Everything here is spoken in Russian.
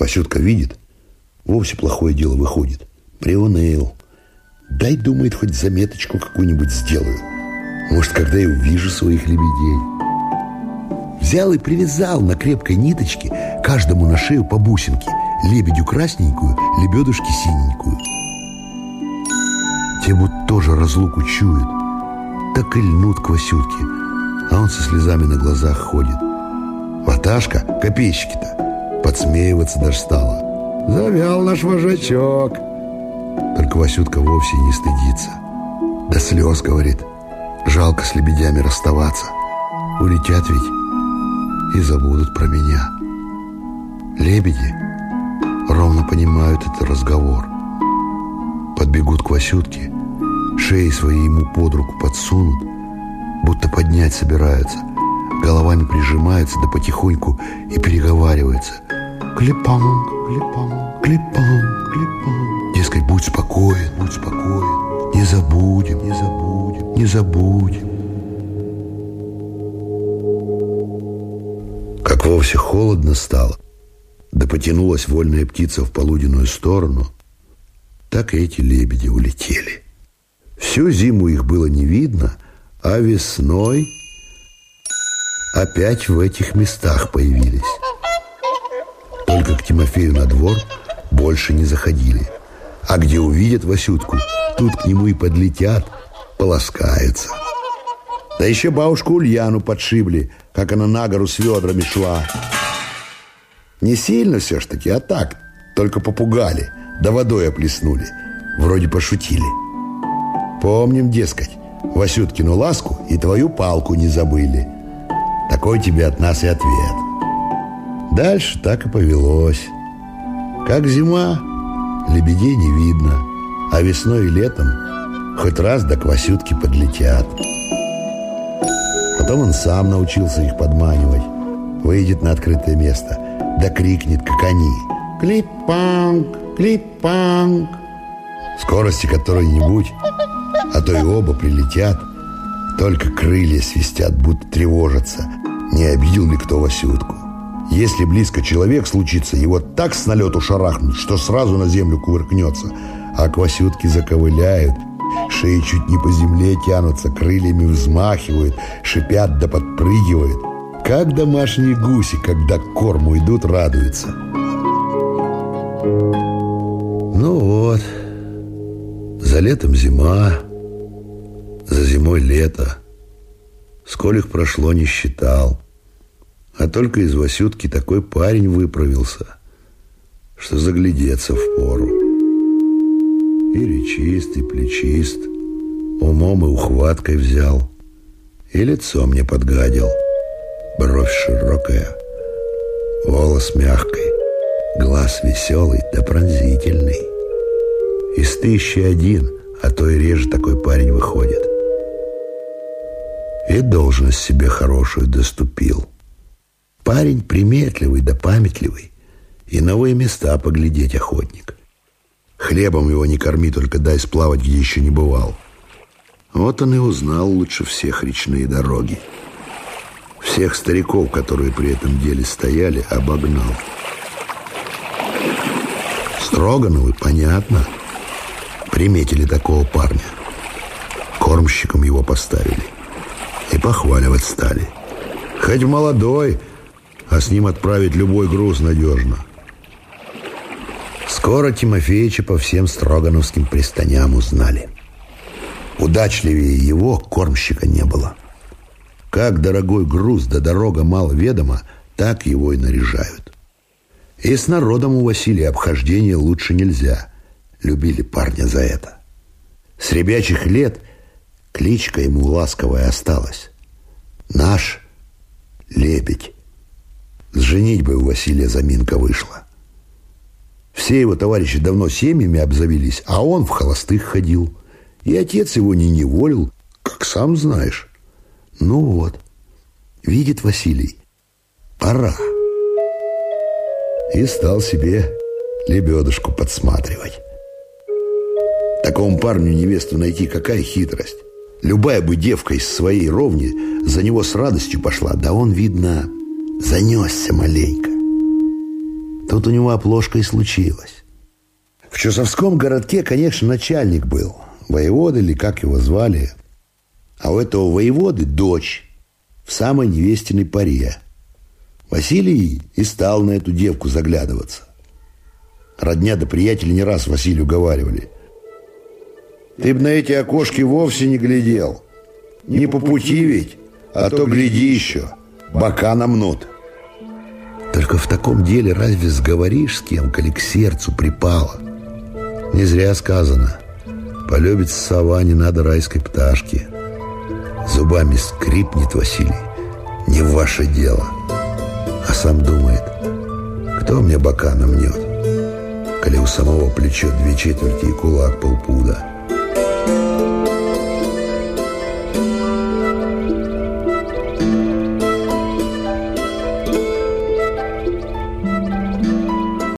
Васютка видит, вовсе плохое дело выходит. Приуныл. Дай, думает, хоть заметочку какую-нибудь сделаю. Может, когда я увижу своих лебедей. Взял и привязал на крепкой ниточке каждому на шею по бусинке. Лебедю красненькую, лебедушки синенькую. Те будто тоже разлуку чуют. Так и льнут к Васютке. А он со слезами на глазах ходит. Ваташка, копейщики-то, подсмеиваться даже стала. Завял наш вожачок. Только Васютка вовсе не стыдится. До слез, говорит. Жалко с лебедями расставаться. Улетят ведь и забудут про меня. Лебеди ровно понимают этот разговор. Подбегут к Васютке, шеи свои ему под руку подсунут, будто поднять собираются, головами прижимаются, да потихоньку и переговариваются. Клепанг, клепанг, клепанг, клепанг. Дескать, будь спокоен, будь спокоен. Не забудем, не забудем, не забудем. Как вовсе холодно стало, да потянулась вольная птица в полуденную сторону, так и эти лебеди улетели. Всю зиму их было не видно, а весной опять в этих местах появились. Только к Тимофею на двор больше не заходили. А где увидят Васютку, тут к нему и подлетят, полоскаются. Да еще бабушку Ульяну подшибли, как она на гору с ведрами шла. Не сильно все ж таки, а так, только попугали, да водой оплеснули. Вроде пошутили. Помним, дескать, Васюткину ласку и твою палку не забыли. Такой тебе от нас и ответ. Дальше так и повелось. Как зима, лебедей не видно, а весной и летом хоть раз до квасютки подлетят. Потом он сам научился их подманивать. Выйдет на открытое место, да крикнет, как они. Клипанг, клипанг. Скорости которой-нибудь, а то и оба прилетят. Только крылья свистят, будто тревожатся. Не обидел ли кто Васютку? Если близко человек случится, его так с налету шарахнут, что сразу на землю кувыркнется. А квасютки заковыляют, шеи чуть не по земле тянутся, крыльями взмахивают, шипят да подпрыгивают. Как домашние гуси, когда к корму идут, радуются. Ну вот, за летом зима, за зимой лето. Сколь их прошло, не считал. А только из Васютки такой парень выправился, что заглядеться в пору. И речист, и плечист, умом и ухваткой взял, и лицо мне подгадил. Бровь широкая, волос мягкий, глаз веселый да пронзительный. Из тысячи один, а то и реже такой парень выходит. И должность себе хорошую доступил. Парень приметливый да памятливый, и новые места поглядеть охотник. Хлебом его не корми, только дай сплавать, где еще не бывал. Вот он и узнал лучше всех речные дороги. Всех стариков, которые при этом деле стояли, обогнал. Строгановы, понятно, приметили такого парня. Кормщиком его поставили. И похваливать стали. Хоть молодой, а с ним отправить любой груз надежно. Скоро Тимофеича по всем строгановским пристаням узнали. Удачливее его кормщика не было. Как дорогой груз да дорога мало ведома, так его и наряжают. И с народом у Василия обхождение лучше нельзя. Любили парня за это. С ребячих лет кличка ему ласковая осталась. Наш лебедь. С женитьбой у Василия заминка вышла. Все его товарищи давно семьями обзавелись, а он в холостых ходил. И отец его не неволил, как сам знаешь. Ну вот, видит Василий, пора. И стал себе лебедушку подсматривать. Такому парню невесту найти какая хитрость. Любая бы девка из своей ровни за него с радостью пошла, да он, видно, занесся маленько. Тут у него оплошка и случилась. В Чусовском городке, конечно, начальник был. Воевода или как его звали. А у этого воеводы дочь в самой невестиной паре. Василий и стал на эту девку заглядываться. Родня да приятели не раз Василию уговаривали. Ты б на эти окошки вовсе не глядел. Не по пути ведь, а то гляди еще, бока намнут. Только в таком деле разве сговоришь с кем, коли к сердцу припало? Не зря сказано. Полюбится сова, не надо райской пташки. Зубами скрипнет Василий. Не ваше дело. А сам думает, кто мне бока намнет? Коли у самого плечо две четверти и кулак полпуда –